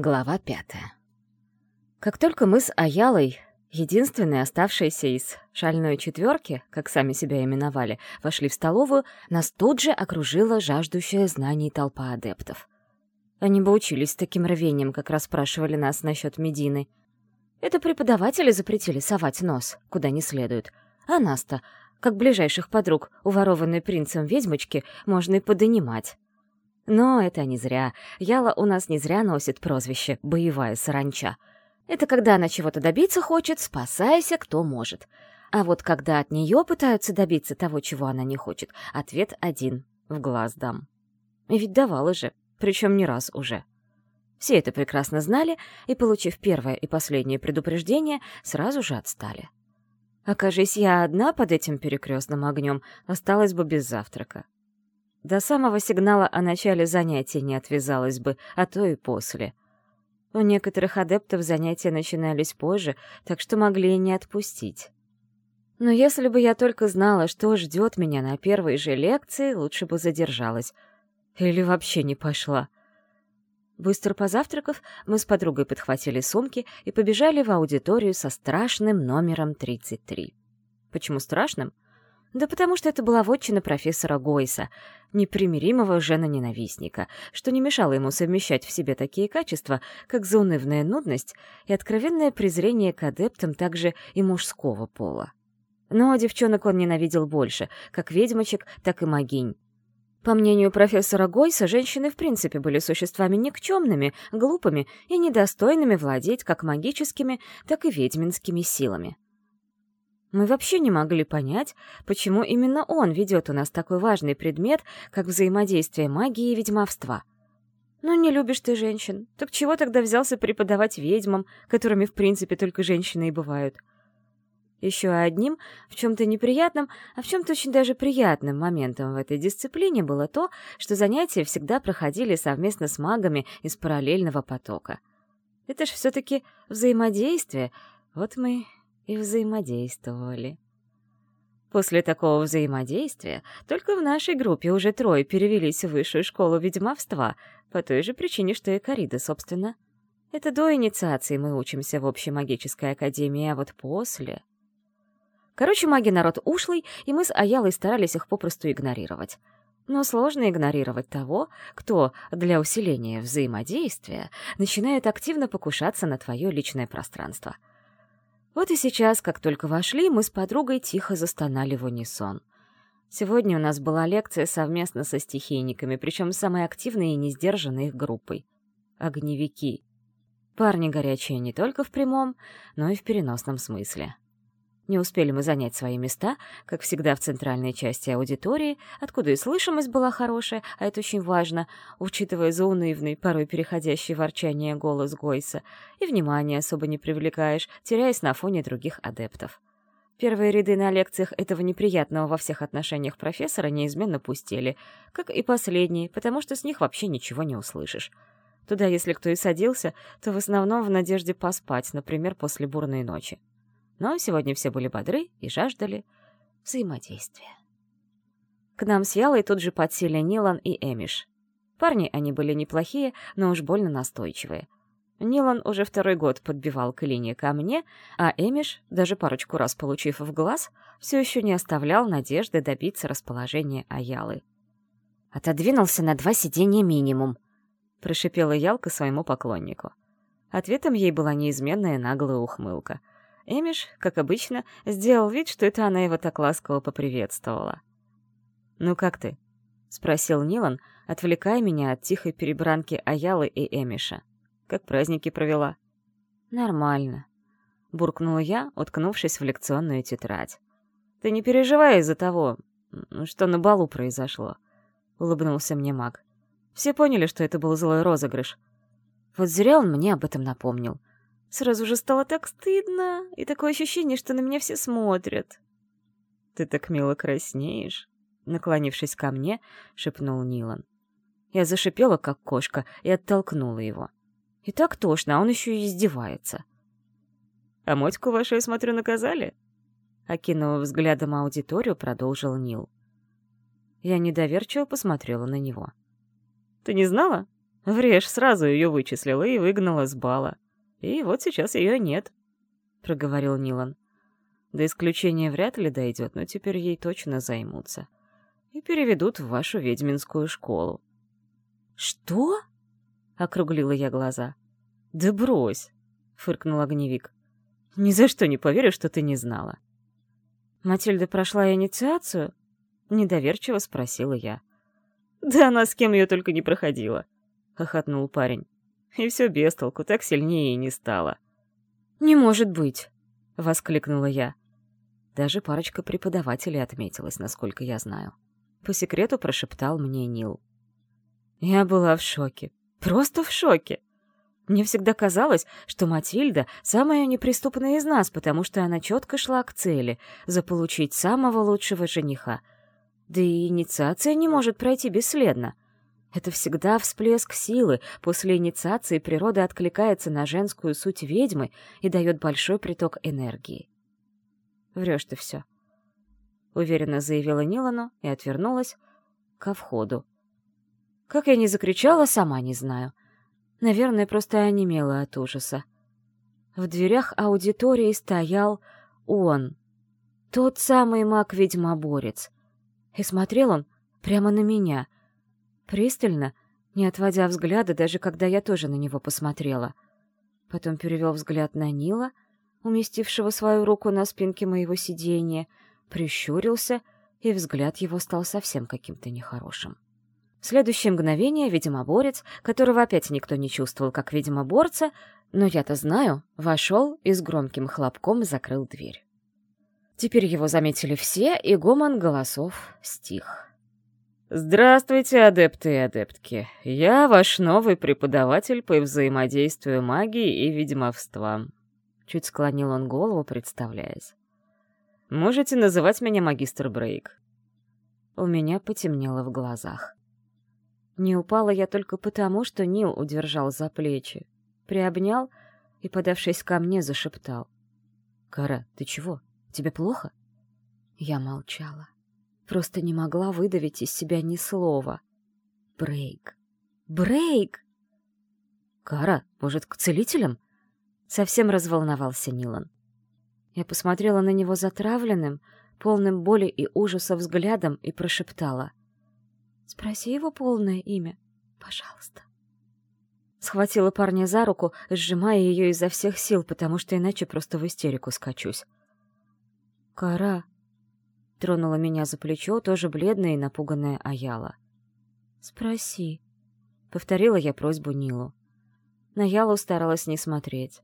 Глава пятая. Как только мы с Аялой, единственные оставшиеся из шальной четверки, как сами себя именовали, вошли в столовую, нас тут же окружила жаждущая знаний толпа адептов. Они бы учились с таким рвением, как расспрашивали нас насчет Медины. Это преподаватели запретили совать нос, куда не следует. А нас-то, как ближайших подруг, уворованной принцем ведьмочки, можно и подонимать. Но это не зря. Яла у нас не зря носит прозвище «боевая саранча». Это когда она чего-то добиться хочет, спасайся, кто может. А вот когда от нее пытаются добиться того, чего она не хочет, ответ один — в глаз дам. Ведь давала же, причем не раз уже. Все это прекрасно знали, и, получив первое и последнее предупреждение, сразу же отстали. Окажись я одна под этим перекрестным огнем, осталась бы без завтрака. До самого сигнала о начале занятий не отвязалась бы, а то и после. У некоторых адептов занятия начинались позже, так что могли и не отпустить. Но если бы я только знала, что ждет меня на первой же лекции, лучше бы задержалась. Или вообще не пошла. Быстро позавтракав, мы с подругой подхватили сумки и побежали в аудиторию со страшным номером 33. Почему страшным? Да потому что это была вотчина профессора Гойса, непримиримого жена-ненавистника, что не мешало ему совмещать в себе такие качества, как заунывная нудность и откровенное презрение к адептам также и мужского пола. Но девчонок он ненавидел больше, как ведьмочек, так и могинь. По мнению профессора Гойса, женщины в принципе были существами никчемными, глупыми и недостойными владеть как магическими, так и ведьминскими силами. Мы вообще не могли понять, почему именно он ведет у нас такой важный предмет, как взаимодействие магии и ведьмовства. Ну, не любишь ты женщин, так чего тогда взялся преподавать ведьмам, которыми в принципе только женщины и бывают? Еще одним, в чем-то неприятным, а в чем-то очень даже приятным моментом в этой дисциплине было то, что занятия всегда проходили совместно с магами из параллельного потока. Это ж все-таки взаимодействие, вот мы и взаимодействовали. После такого взаимодействия только в нашей группе уже трое перевелись в высшую школу ведьмовства, по той же причине, что и Карида, собственно. Это до инициации мы учимся в общей магической академии, а вот после... Короче, маги народ ушлый, и мы с Аялой старались их попросту игнорировать. Но сложно игнорировать того, кто для усиления взаимодействия начинает активно покушаться на твое личное пространство — вот и сейчас, как только вошли, мы с подругой тихо застонали в унисон. Сегодня у нас была лекция совместно со стихийниками, причем самой активной и несдержанной их группой — огневики. Парни горячие не только в прямом, но и в переносном смысле. Не успели мы занять свои места, как всегда в центральной части аудитории, откуда и слышимость была хорошая, а это очень важно, учитывая заунывный, порой переходящий ворчание голос Гойса, и внимание особо не привлекаешь, теряясь на фоне других адептов. Первые ряды на лекциях этого неприятного во всех отношениях профессора неизменно пустели, как и последние, потому что с них вообще ничего не услышишь. Туда, если кто и садился, то в основном в надежде поспать, например, после бурной ночи. Но сегодня все были бодры и жаждали взаимодействия. К нам с Ялой тут же подсели Нилан и Эмиш. Парни они были неплохие, но уж больно настойчивые. Нилан уже второй год подбивал к линии ко мне, а Эмиш, даже парочку раз получив в глаз, все еще не оставлял надежды добиться расположения Аялы. «Отодвинулся на два сиденья минимум», — прошипела Ялка своему поклоннику. Ответом ей была неизменная наглая ухмылка. Эмиш, как обычно, сделал вид, что это она его так ласково поприветствовала. «Ну как ты?» — спросил Нилан, отвлекая меня от тихой перебранки Аялы и Эмиша. «Как праздники провела?» «Нормально», — буркнула я, уткнувшись в лекционную тетрадь. «Ты не переживай из-за того, что на балу произошло», — улыбнулся мне маг. «Все поняли, что это был злой розыгрыш. Вот зря он мне об этом напомнил. Сразу же стало так стыдно, и такое ощущение, что на меня все смотрят. «Ты так мило краснеешь», — наклонившись ко мне, шепнул Нилан. Я зашипела, как кошка, и оттолкнула его. И так тошно, а он еще и издевается. «А мотьку вашу, я смотрю, наказали?» Окинув взглядом аудиторию, продолжил Нил. Я недоверчиво посмотрела на него. «Ты не знала?» Врежь сразу ее вычислила и выгнала с бала. И вот сейчас ее нет, — проговорил Нилан. До исключения вряд ли дойдет, но теперь ей точно займутся. И переведут в вашу ведьминскую школу. «Что?» — округлила я глаза. «Да брось!» — фыркнул огневик. «Ни за что не поверю, что ты не знала». «Матильда прошла инициацию?» — недоверчиво спросила я. «Да она с кем ее только не проходила», — хохотнул парень. «И все без толку, так сильнее и не стало». «Не может быть!» — воскликнула я. Даже парочка преподавателей отметилась, насколько я знаю. По секрету прошептал мне Нил. Я была в шоке. Просто в шоке. Мне всегда казалось, что Матильда — самая неприступная из нас, потому что она четко шла к цели — заполучить самого лучшего жениха. Да и инициация не может пройти бесследно. Это всегда всплеск силы. После инициации природа откликается на женскую суть ведьмы и дает большой приток энергии. Врешь ты все. Уверенно заявила Нилану и отвернулась ко входу. Как я не закричала, сама не знаю. Наверное, просто онемела от ужаса. В дверях аудитории стоял он. Тот самый маг-ведьмоборец. И смотрел он прямо на меня. Пристально, не отводя взгляда, даже когда я тоже на него посмотрела. Потом перевел взгляд на Нила — уместившего свою руку на спинке моего сиденья, прищурился, и взгляд его стал совсем каким-то нехорошим. В следующее мгновение ведьмоборец, которого опять никто не чувствовал как ведьмоборца, но я-то знаю, вошел и с громким хлопком закрыл дверь. Теперь его заметили все, и гомон голосов стих. «Здравствуйте, адепты и адептки. Я ваш новый преподаватель по взаимодействию магии и ведьмовства. Чуть склонил он голову, представляясь. «Можете называть меня магистр Брейк». У меня потемнело в глазах. Не упала я только потому, что Нил удержал за плечи, приобнял и, подавшись ко мне, зашептал. «Кара, ты чего? Тебе плохо?» Я молчала. Просто не могла выдавить из себя ни слова. «Брейк! Брейк!» «Кара, может, к целителям?» Совсем разволновался Нилан. Я посмотрела на него затравленным, полным боли и ужаса взглядом и прошептала. «Спроси его полное имя, пожалуйста». Схватила парня за руку, сжимая ее изо всех сил, потому что иначе просто в истерику скачусь. «Кара!» — тронула меня за плечо, тоже бледная и напуганная Аяла. «Спроси», — повторила я просьбу Нилу. На Ялу старалась не смотреть.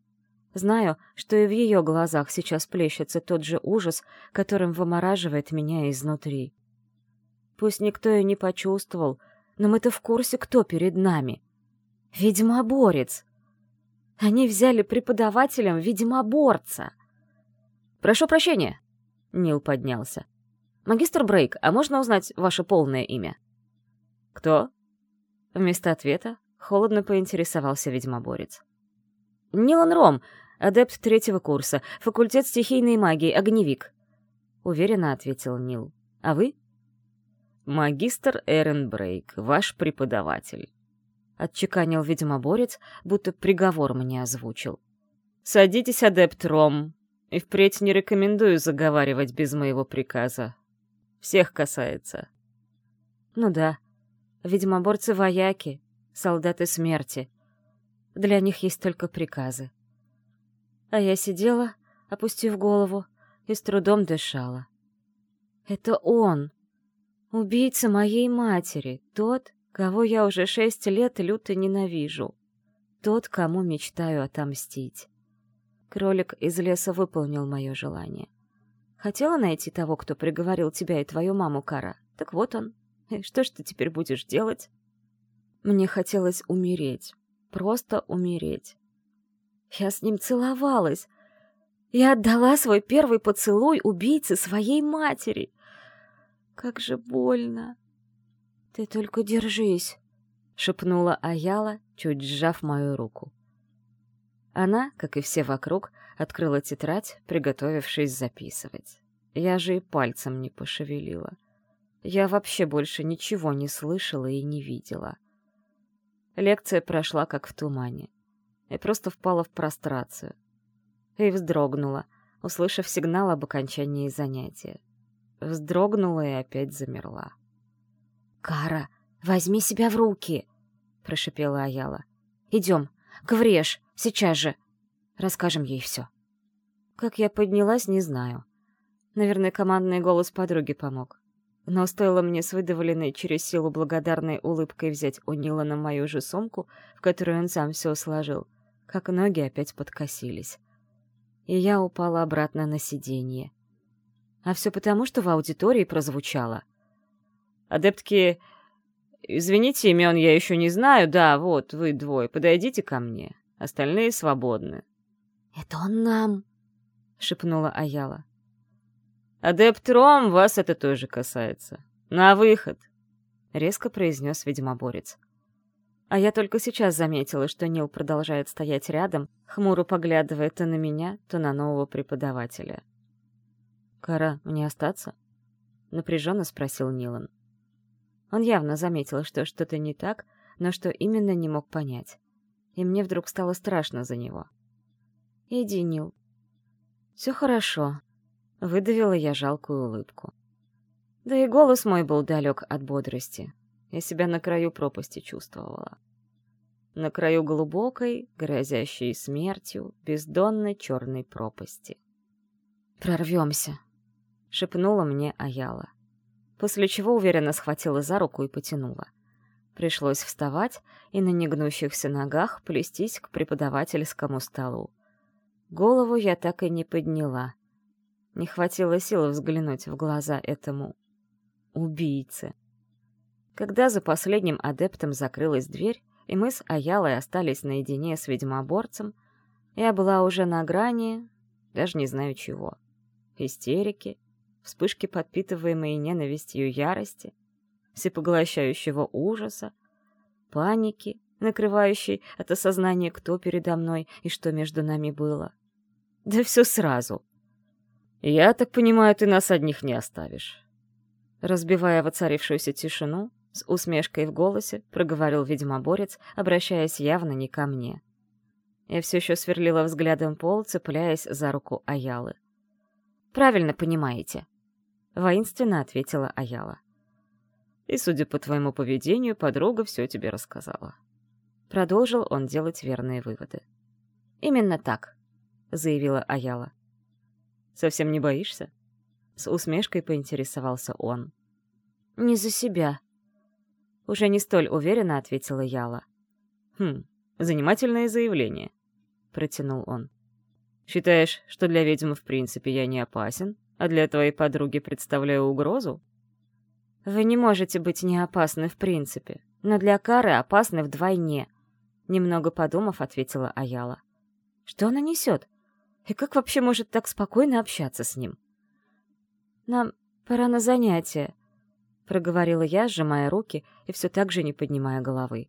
Знаю, что и в ее глазах сейчас плещется тот же ужас, которым вымораживает меня изнутри. Пусть никто и не почувствовал, но мы-то в курсе, кто перед нами. Ведьмоборец. Они взяли преподавателем ведьмоборца. «Прошу прощения», — Нил поднялся. «Магистр Брейк, а можно узнать ваше полное имя?» «Кто?» Вместо ответа холодно поинтересовался ведьмоборец. «Нилан Ром, адепт третьего курса, факультет стихийной магии, огневик», — уверенно ответил Нил. «А вы?» «Магистр Эрен Брейк, ваш преподаватель», — отчеканил ведьмоборец, будто приговор мне озвучил. «Садитесь, адепт Ром, и впредь не рекомендую заговаривать без моего приказа. Всех касается». «Ну да, ведьмоборцы-вояки, солдаты смерти. Для них есть только приказы. А я сидела, опустив голову, и с трудом дышала. Это он, убийца моей матери, тот, кого я уже шесть лет люто ненавижу, тот, кому мечтаю отомстить. Кролик из леса выполнил мое желание. Хотела найти того, кто приговорил тебя и твою маму, Кара. Так вот он. И что ж ты теперь будешь делать? Мне хотелось умереть. Просто умереть. Я с ним целовалась. Я отдала свой первый поцелуй убийце своей матери. Как же больно. Ты только держись, шепнула Аяла, чуть сжав мою руку. Она, как и все вокруг, открыла тетрадь, приготовившись записывать. Я же и пальцем не пошевелила. Я вообще больше ничего не слышала и не видела. Лекция прошла как в тумане. И просто впала в прострацию. И вздрогнула, услышав сигнал об окончании занятия. Вздрогнула и опять замерла. «Кара, возьми себя в руки!» — прошипела Аяла. «Идем, Гвреш, сейчас же! Расскажем ей все». Как я поднялась, не знаю. Наверное, командный голос подруги помог. Но стоило мне с выдавленной через силу благодарной улыбкой взять у Нилана мою же сумку, в которую он сам все сложил, как ноги опять подкосились. И я упала обратно на сиденье. А все потому, что в аудитории прозвучало. «Адептки, извините, имен я еще не знаю, да, вот, вы двое, подойдите ко мне, остальные свободны». «Это он нам», — шепнула Аяла. «Адепт Ром, вас это тоже касается. На выход!» — резко произнес ведьмоборец. А я только сейчас заметила, что Нил продолжает стоять рядом, хмуро поглядывая то на меня, то на нового преподавателя. «Кара, мне остаться?» — напряженно спросил Нилан. Он явно заметил, что что-то не так, но что именно не мог понять. И мне вдруг стало страшно за него. «Иди, Нил». «Все хорошо», Выдавила я жалкую улыбку. Да и голос мой был далек от бодрости. Я себя на краю пропасти чувствовала. На краю глубокой, грозящей смертью, бездонной черной пропасти. «Прорвемся», — шепнула мне Аяла. После чего уверенно схватила за руку и потянула. Пришлось вставать и на негнущихся ногах плестись к преподавательскому столу. Голову я так и не подняла — не хватило силы взглянуть в глаза этому убийце. Когда за последним адептом закрылась дверь, и мы с Аялой остались наедине с ведьмоборцем, я была уже на грани, даже не знаю чего. Истерики, вспышки подпитываемой ненавистью ярости, всепоглощающего ужаса, паники, накрывающей от осознания, кто передо мной и что между нами было. Да все сразу — «Я так понимаю, ты нас одних не оставишь». Разбивая воцарившуюся тишину, с усмешкой в голосе проговорил ведьмоборец, обращаясь явно не ко мне. Я все еще сверлила взглядом пол, цепляясь за руку Аялы. «Правильно понимаете», — воинственно ответила Аяла. «И, судя по твоему поведению, подруга все тебе рассказала». Продолжил он делать верные выводы. «Именно так», — заявила Аяла. Совсем не боишься?» С усмешкой поинтересовался он. «Не за себя», — уже не столь уверенно ответила Яла. «Хм, занимательное заявление», — протянул он. «Считаешь, что для ведьмы в принципе я не опасен, а для твоей подруги представляю угрозу?» «Вы не можете быть не опасны в принципе, но для Кары опасны вдвойне», — немного подумав, ответила Аяла. «Что она несет? И как вообще может так спокойно общаться с ним? «Нам пора на занятия», — проговорила я, сжимая руки и все так же не поднимая головы.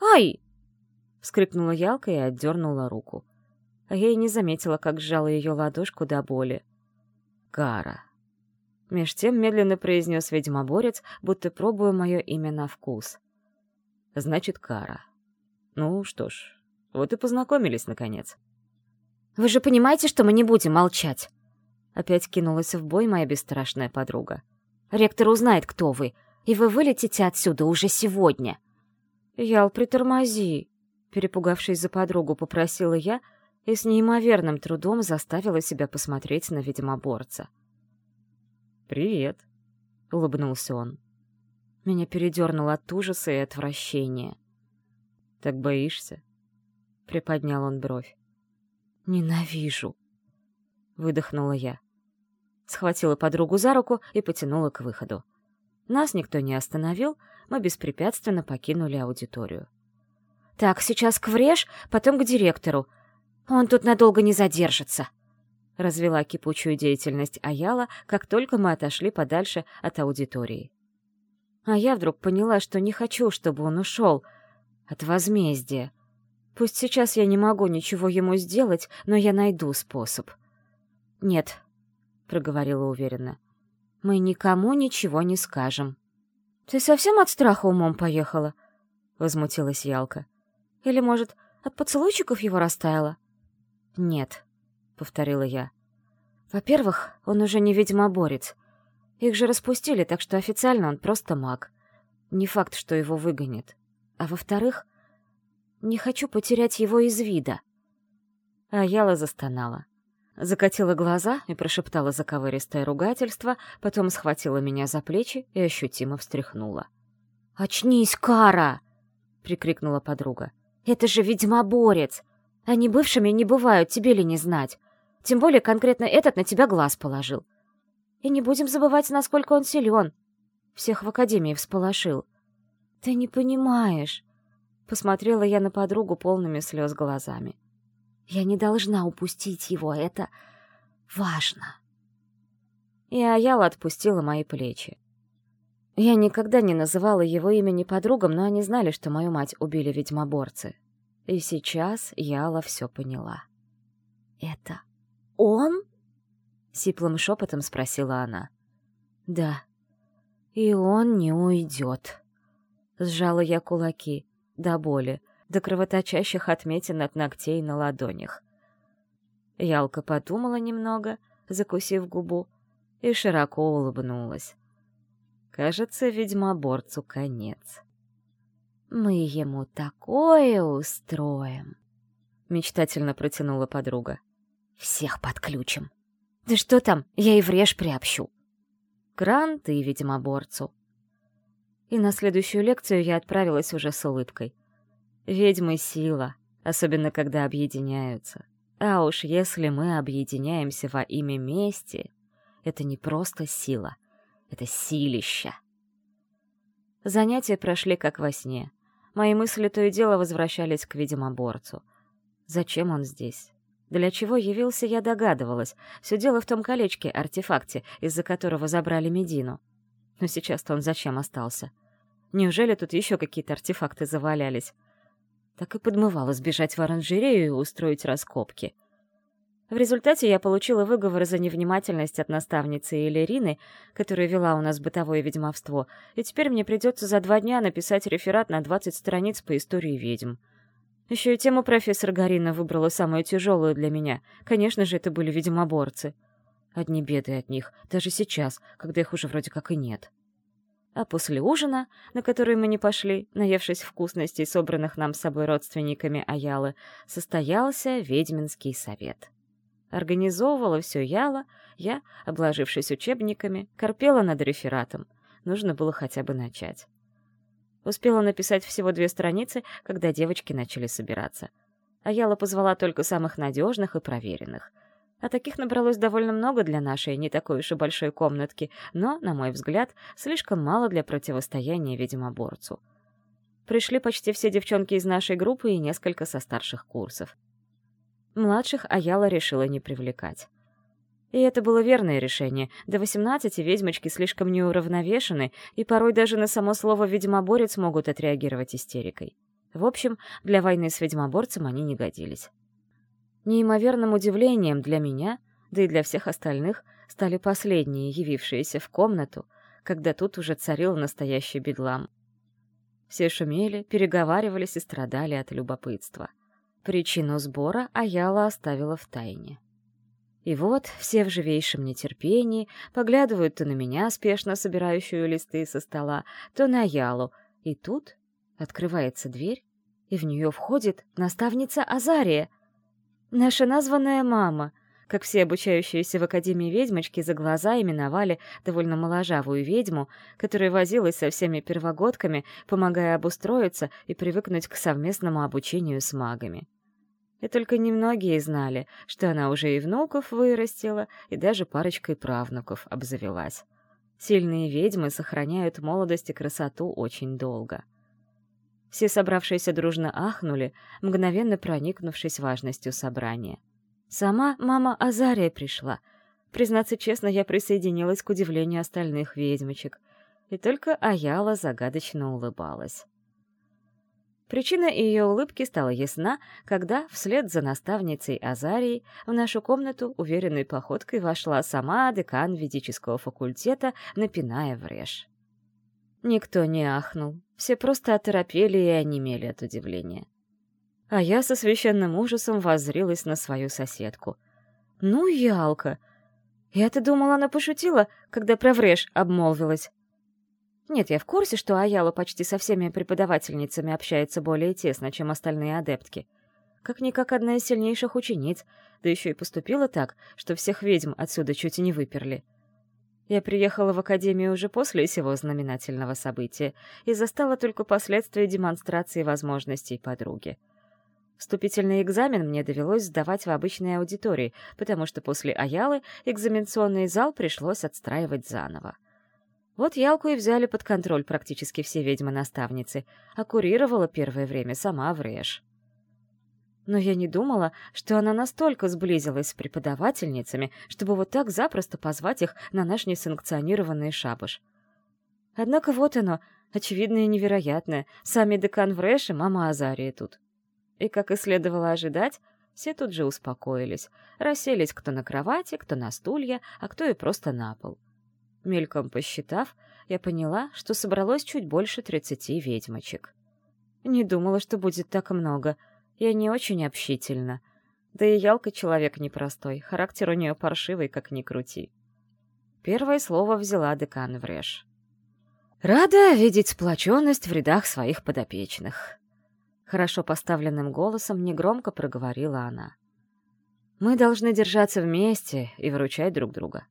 «Ай!» — вскрикнула Ялка и отдернула руку. А я и не заметила, как сжала ее ладошку до боли. «Кара!» Меж тем медленно произнес ведьмоборец, будто пробуя мое имя на вкус. «Значит, Кара. Ну что ж, вот и познакомились, наконец». Вы же понимаете, что мы не будем молчать?» Опять кинулась в бой моя бесстрашная подруга. «Ректор узнает, кто вы, и вы вылетите отсюда уже сегодня». «Ял, притормози!» Перепугавшись за подругу, попросила я и с неимоверным трудом заставила себя посмотреть на ведьмоборца. «Привет», — улыбнулся он. Меня передернуло от ужаса и отвращения. «Так боишься?» — приподнял он бровь. «Ненавижу!» — выдохнула я. Схватила подругу за руку и потянула к выходу. Нас никто не остановил, мы беспрепятственно покинули аудиторию. «Так, сейчас к врежь, потом к директору. Он тут надолго не задержится!» Развела кипучую деятельность Аяла, как только мы отошли подальше от аудитории. А я вдруг поняла, что не хочу, чтобы он ушел от возмездия. Пусть сейчас я не могу ничего ему сделать, но я найду способ. «Нет», — проговорила уверенно, — «мы никому ничего не скажем». «Ты совсем от страха умом поехала?» — возмутилась Ялка. «Или, может, от поцелуйчиков его растаяло?» «Нет», — повторила я. «Во-первых, он уже не ведьмоборец. Их же распустили, так что официально он просто маг. Не факт, что его выгонят. А во-вторых, не хочу потерять его из вида». А Яла застонала. Закатила глаза и прошептала заковыристое ругательство, потом схватила меня за плечи и ощутимо встряхнула. «Очнись, Кара!» — прикрикнула подруга. «Это же ведьмоборец! Они бывшими не бывают, тебе ли не знать? Тем более конкретно этот на тебя глаз положил. И не будем забывать, насколько он силен. Всех в академии всполошил. Ты не понимаешь!» Посмотрела я на подругу полными слез глазами. Я не должна упустить его, это важно. И Аяла отпустила мои плечи. Я никогда не называла его имени подругам, но они знали, что мою мать убили ведьмоборцы. И сейчас Яла все поняла. «Это он?» — сиплым шепотом спросила она. «Да. И он не уйдет». Сжала я кулаки до боли, до кровоточащих отметин от ногтей на ладонях. Ялка подумала немного, закусив губу, и широко улыбнулась. Кажется, ведьмоборцу конец. «Мы ему такое устроим!» — мечтательно протянула подруга. «Всех подключим! Да что там, я и врежь приобщу!» Грант и ведьмоборцу. И на следующую лекцию я отправилась уже с улыбкой — Ведьмы — сила, особенно когда объединяются. А уж если мы объединяемся во имя мести, это не просто сила, это силища. Занятия прошли как во сне. Мои мысли то и дело возвращались к ведьмоборцу. Зачем он здесь? Для чего явился, я догадывалась. Все дело в том колечке-артефакте, из-за которого забрали Медину. Но сейчас-то он зачем остался? Неужели тут еще какие-то артефакты завалялись? так и подмывало сбежать в оранжерею и устроить раскопки. В результате я получила выговор за невнимательность от наставницы Элерины, которая вела у нас бытовое ведьмовство, и теперь мне придется за два дня написать реферат на 20 страниц по истории ведьм. Еще и тему профессор Гарина выбрала самую тяжелую для меня. Конечно же, это были ведьмоборцы. Одни беды от них, даже сейчас, когда их уже вроде как и нет. А после ужина, на который мы не пошли, наевшись вкусностей, собранных нам с собой родственниками Аялы, состоялся ведьминский совет. Организовывала все Яла, я, обложившись учебниками, корпела над рефератом. Нужно было хотя бы начать. Успела написать всего две страницы, когда девочки начали собираться. Аяла позвала только самых надежных и проверенных — а таких набралось довольно много для нашей не такой уж и большой комнатки, но, на мой взгляд, слишком мало для противостояния ведьмоборцу. Пришли почти все девчонки из нашей группы и несколько со старших курсов. Младших Аяла решила не привлекать. И это было верное решение. До 18 ведьмочки слишком неуравновешены, и порой даже на само слово «ведьмоборец» могут отреагировать истерикой. В общем, для войны с ведьмоборцем они не годились. Неимоверным удивлением для меня, да и для всех остальных, стали последние, явившиеся в комнату, когда тут уже царил настоящий бедлам. Все шумели, переговаривались и страдали от любопытства. Причину сбора Аяла оставила в тайне. И вот все в живейшем нетерпении поглядывают то на меня, спешно собирающую листы со стола, то на Аялу, и тут открывается дверь, и в нее входит наставница Азария — Наша названная мама, как все обучающиеся в Академии ведьмочки за глаза именовали довольно моложавую ведьму, которая возилась со всеми первогодками, помогая обустроиться и привыкнуть к совместному обучению с магами. И только немногие знали, что она уже и внуков вырастила, и даже парочкой правнуков обзавелась. Сильные ведьмы сохраняют молодость и красоту очень долго. Все собравшиеся дружно ахнули, мгновенно проникнувшись важностью собрания. Сама мама Азария пришла. Признаться честно, я присоединилась к удивлению остальных ведьмочек. И только Аяла загадочно улыбалась. Причина ее улыбки стала ясна, когда, вслед за наставницей Азарией, в нашу комнату уверенной походкой вошла сама декан ведического факультета, напиная в режь. Никто не ахнул, Все просто оторопели и онемели от удивления. А я со священным ужасом воззрилась на свою соседку. «Ну, ялка! Я-то думала, она пошутила, когда про врежь обмолвилась. Нет, я в курсе, что Аяла почти со всеми преподавательницами общается более тесно, чем остальные адептки. Как-никак одна из сильнейших учениц, да еще и поступила так, что всех ведьм отсюда чуть и не выперли. Я приехала в академию уже после сего знаменательного события и застала только последствия демонстрации возможностей подруги. Вступительный экзамен мне довелось сдавать в обычной аудитории, потому что после Аялы экзаменационный зал пришлось отстраивать заново. Вот Ялку и взяли под контроль практически все ведьмы-наставницы, а курировала первое время сама Врэш. Но я не думала, что она настолько сблизилась с преподавательницами, чтобы вот так запросто позвать их на наш несанкционированный шабаш. Однако вот оно, очевидное и невероятное, сами декан Врэш и мама Азария тут. И, как и следовало ожидать, все тут же успокоились, расселись кто на кровати, кто на стулья, а кто и просто на пол. Мельком посчитав, я поняла, что собралось чуть больше тридцати ведьмочек. Не думала, что будет так много. Я не очень общительна. Да и Ялка человек непростой, характер у нее паршивый, как ни крути. Первое слово взяла декан Вреш. «Рада видеть сплоченность в рядах своих подопечных», — хорошо поставленным голосом негромко проговорила она. «Мы должны держаться вместе и выручать друг друга.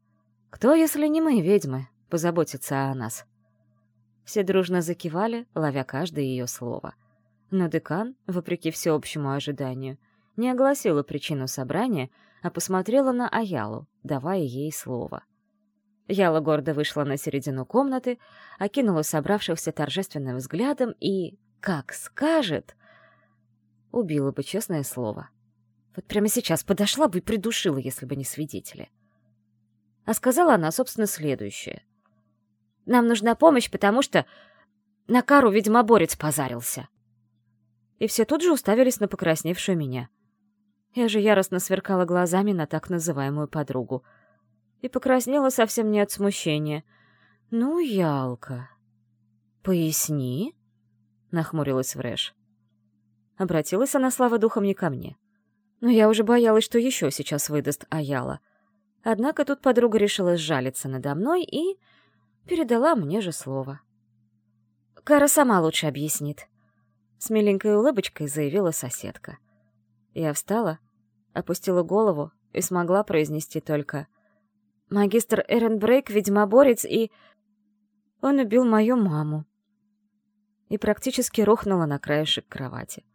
Кто, если не мы, ведьмы, позаботится о нас? Все дружно закивали, ловя каждое ее слово. Но декан, вопреки всеобщему ожиданию, не огласила причину собрания, а посмотрела на Аялу, давая ей слово. Яла гордо вышла на середину комнаты, окинула собравшихся торжественным взглядом и, как скажет, убила бы честное слово. Вот прямо сейчас подошла бы и придушила, если бы не свидетели. — а сказала она, собственно, следующее. «Нам нужна помощь, потому что на кару ведьмоборец позарился». И все тут же уставились на покрасневшую меня. Я же яростно сверкала глазами на так называемую подругу. И покраснела совсем не от смущения. «Ну, Ялка...» «Поясни», — нахмурилась Врэш. Обратилась она, слава духом, не ко мне. Но я уже боялась, что еще сейчас выдаст Аяла — Однако тут подруга решила сжалиться надо мной и передала мне же слово. «Кара сама лучше объяснит», — с миленькой улыбочкой заявила соседка. Я встала, опустила голову и смогла произнести только «Магистр Эренбрейк — ведьмоборец и...» Он убил мою маму. И практически рухнула на краешек кровати.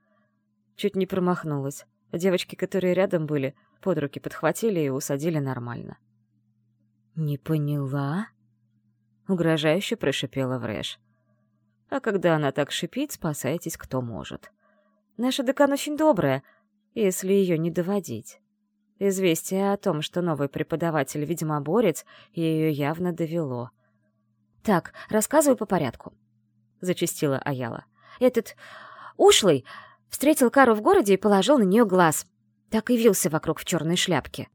Чуть не промахнулась. Девочки, которые рядом были, — под руки подхватили и усадили нормально. «Не поняла?» — угрожающе прошипела Врэш. А когда она так шипит, спасайтесь кто может. Наша декан очень добрая, если ее не доводить. Известие о том, что новый преподаватель ведьмоборец, ее явно довело. «Так, рассказывай по порядку», — зачастила Аяла. «Этот ушлый встретил Кару в городе и положил на нее глаз. Так и вился вокруг в черной шляпке.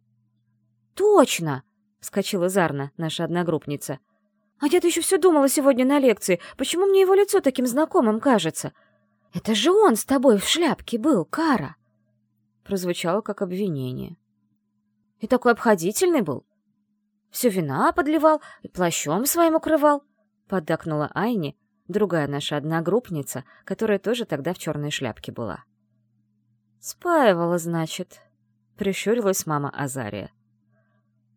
«Точно!» — вскочила Зарна, наша одногруппница. «А я-то еще все думала сегодня на лекции, почему мне его лицо таким знакомым кажется? Это же он с тобой в шляпке был, Кара!» Прозвучало как обвинение. «И такой обходительный был. Все вина подливал и плащом своим укрывал», — поддакнула Айни, другая наша одногруппница, которая тоже тогда в черной шляпке была. «Спаивала, значит», — прищурилась мама Азария.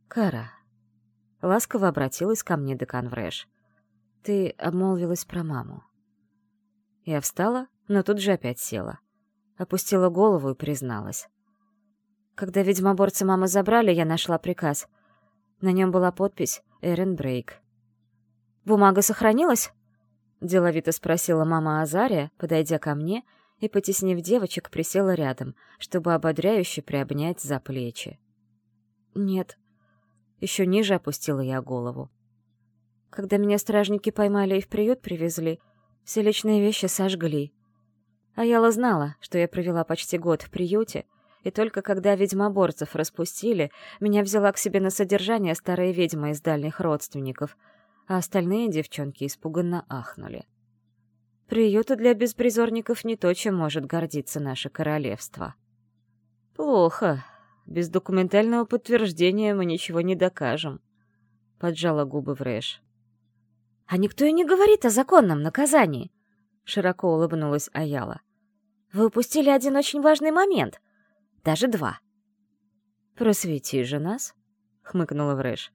«Кара», — ласково обратилась ко мне декан Врэш, — «ты обмолвилась про маму». Я встала, но тут же опять села. Опустила голову и призналась. Когда ведьмоборцы мамы забрали, я нашла приказ. На нем была подпись «Эрен Брейк». «Бумага сохранилась?» — деловито спросила мама Азария, подойдя ко мне — и, потеснив девочек, присела рядом, чтобы ободряюще приобнять за плечи. «Нет». Еще ниже опустила я голову. Когда меня стражники поймали и в приют привезли, все личные вещи сожгли. А Яла знала, что я провела почти год в приюте, и только когда ведьмоборцев распустили, меня взяла к себе на содержание старая ведьма из дальних родственников, а остальные девчонки испуганно ахнули. Приюты для беспризорников не то, чем может гордиться наше королевство. Плохо. Без документального подтверждения мы ничего не докажем. Поджала губы Врэш. А никто и не говорит о законном наказании. Широко улыбнулась Аяла. Вы упустили один очень важный момент. Даже два. «Просвети же нас», — хмыкнула Врэш.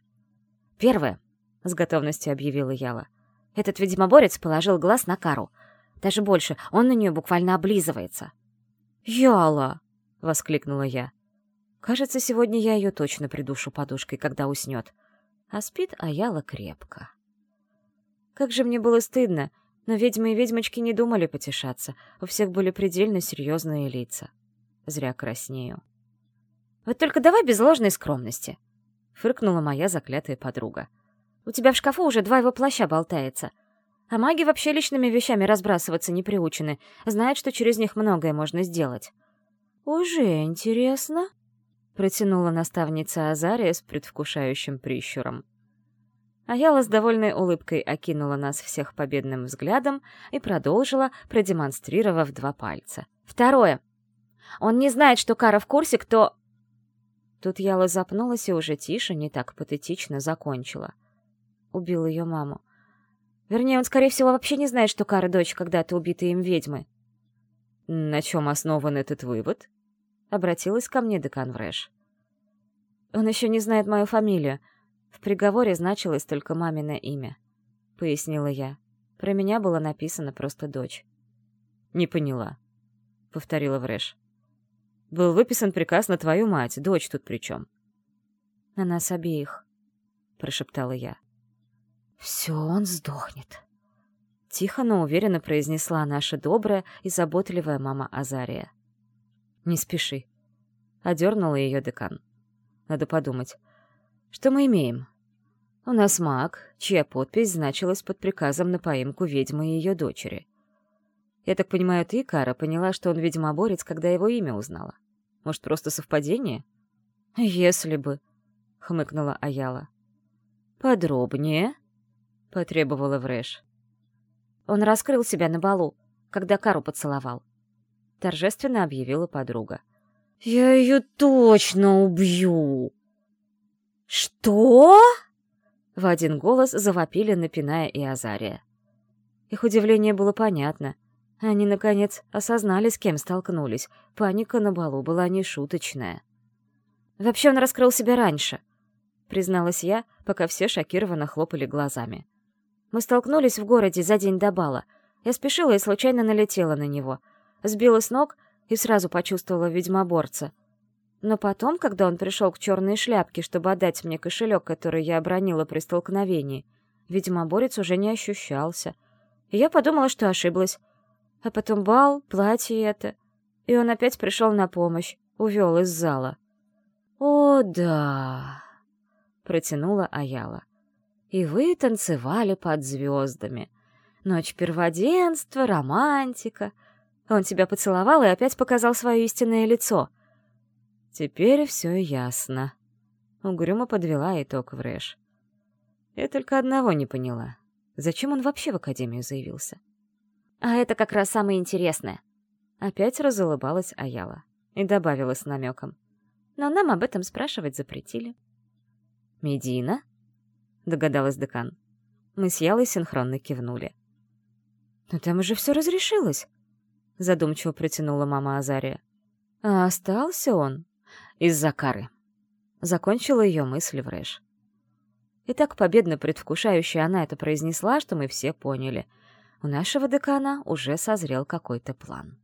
«Первое», — с готовностью объявила Яла. «Этот ведьмоборец положил глаз на Кару. Даже больше, он на нее буквально облизывается». «Яла!» — воскликнула я. «Кажется, сегодня я ее точно придушу подушкой, когда уснет. А спит Аяла крепко». Как же мне было стыдно, но ведьмы и ведьмочки не думали потешаться, у всех были предельно серьезные лица. Зря краснею. Вот только давай без ложной скромности», — фыркнула моя заклятая подруга. «У тебя в шкафу уже два его плаща болтается. А маги вообще личными вещами разбрасываться не приучены, знают, что через них многое можно сделать». «Уже интересно», — протянула наставница Азария с предвкушающим прищуром. Аяла с довольной улыбкой окинула нас всех победным взглядом и продолжила, продемонстрировав два пальца. «Второе. Он не знает, что Кара в курсе, кто...» Тут Яла запнулась и уже тише, не так патетично закончила. Убил ее маму. Вернее, он, скорее всего, вообще не знает, что Кара — дочь когда-то убитой им ведьмы. «На чем основан этот вывод?» — обратилась ко мне декан. «Он еще не знает мою фамилию. В приговоре значилось только мамино имя», — пояснила я. Про меня было написано просто «дочь». «Не поняла», — повторила Врэш. Был выписан приказ на твою мать, дочь тут при чем? На нас обеих, прошептала я. Все, он сдохнет. Тихо, но уверенно произнесла наша добрая и заботливая мама Азария. Не спеши. Одернула ее декан. Надо подумать. Что мы имеем? У нас маг, чья подпись значилась под приказом на поимку ведьмы и ее дочери. Я так понимаю, ты, Кара, поняла, что он ведьмоборец, когда его имя узнала. Может, просто совпадение? Если бы, — хмыкнула Аяла. Подробнее, — потребовала Врэш. Он раскрыл себя на балу, когда Кару поцеловал. Торжественно объявила подруга. «Я ее точно убью!» «Что?» В один голос завопили, напиная и Азария. Их удивление было понятно. Они, наконец, осознали, с кем столкнулись. Паника на балу была нешуточная. «Вообще он раскрыл себя раньше», — призналась я, пока все шокированно хлопали глазами. «Мы столкнулись в городе за день до бала. Я спешила и случайно налетела на него. Сбила с ног и сразу почувствовала ведьмоборца. Но потом, когда он пришел к черной шляпке, чтобы отдать мне кошелек, который я обронила при столкновении, ведьмоборец уже не ощущался. И я подумала, что ошиблась. А потом бал, платье это. И он опять пришел на помощь, увел из зала. «О, да!» — протянула Аяла. «И вы танцевали под звездами. Ночь перводенства, романтика. Он тебя поцеловал и опять показал свое истинное лицо. Теперь все ясно». Угрюмо подвела итог Врэш. Я только одного не поняла. Зачем он вообще в Академию заявился? А это как раз самое интересное. Опять разулыбалась Аяла и добавила с намеком. Но нам об этом спрашивать запретили. «Медина?» — догадалась декан. Мы с Ялой синхронно кивнули. «Но там уже все разрешилось», — задумчиво протянула мама Азария. «А остался он из-за кары». Закончила ее мысль в Рэш. И так победно предвкушающе она это произнесла, что мы все поняли — у нашего декана уже созрел какой-то план.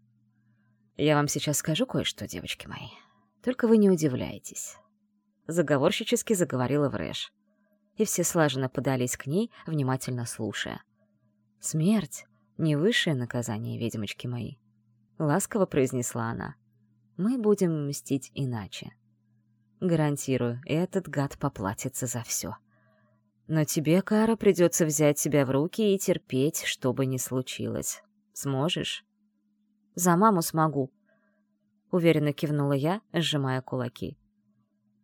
«Я вам сейчас скажу кое-что, девочки мои. Только вы не удивляйтесь». Заговорщически заговорила Врэш. И все слаженно подались к ней, внимательно слушая. «Смерть — не высшее наказание, ведьмочки мои», — ласково произнесла она. «Мы будем мстить иначе. Гарантирую, этот гад поплатится за все». Но тебе, Кара, придется взять себя в руки и терпеть, что бы ни случилось. Сможешь? За маму смогу. Уверенно кивнула я, сжимая кулаки.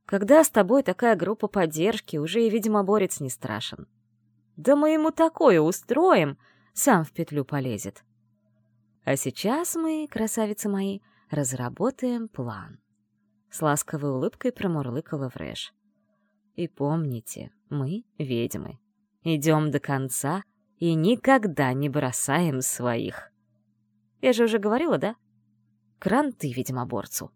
Когда с тобой такая группа поддержки, уже и ведьмоборец не страшен. Да мы ему такое устроим, сам в петлю полезет. А сейчас мы, красавицы мои, разработаем план. С ласковой улыбкой промурлыкала Врэш. И помните, мы ведьмы. Идем до конца и никогда не бросаем своих. Я же уже говорила, да? Кранты ведьмоборцу.